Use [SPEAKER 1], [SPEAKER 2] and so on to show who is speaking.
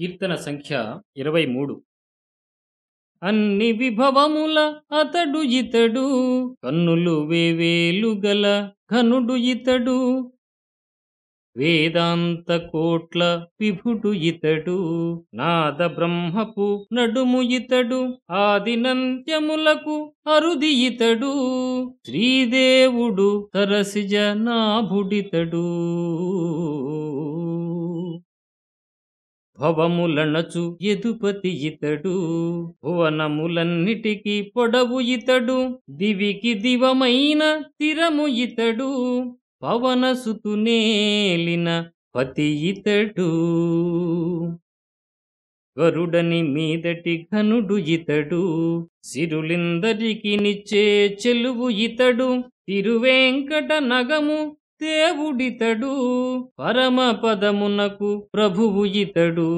[SPEAKER 1] కీర్తన సంఖ్య ఇరవై మూడు అన్ని విభవముల అతడు ఇతడు కన్నులు వేవేలు గల ఘనుడు ఇతడు. వేదాంత కోట్ల విభుడు ఇతడు నాద బ్రహ్మపు నడుము ఇతడు ఆదినంత్యములకు అరుది ఇతడు. శ్రీదేవుడు తరసిజ నాభుడితడు. భవములనచు ఎదుపతి ఇతడు. భువనములన్నిటికీ పొడవు ఇతడు. దివికి దివమైన తిరము ఇతడు. పవనసుతునేలిన పతి ఇతడు. గరుడని మీదటి ఘనుడు ఇతడు. సిరులిందరికి నిచ్చే చెలువు ఇతడు. తిరువేంకట నగము దేవుడితడు పరమ పదమునకు ప్రభువు ఇతడు.